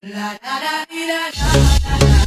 La la la la la la la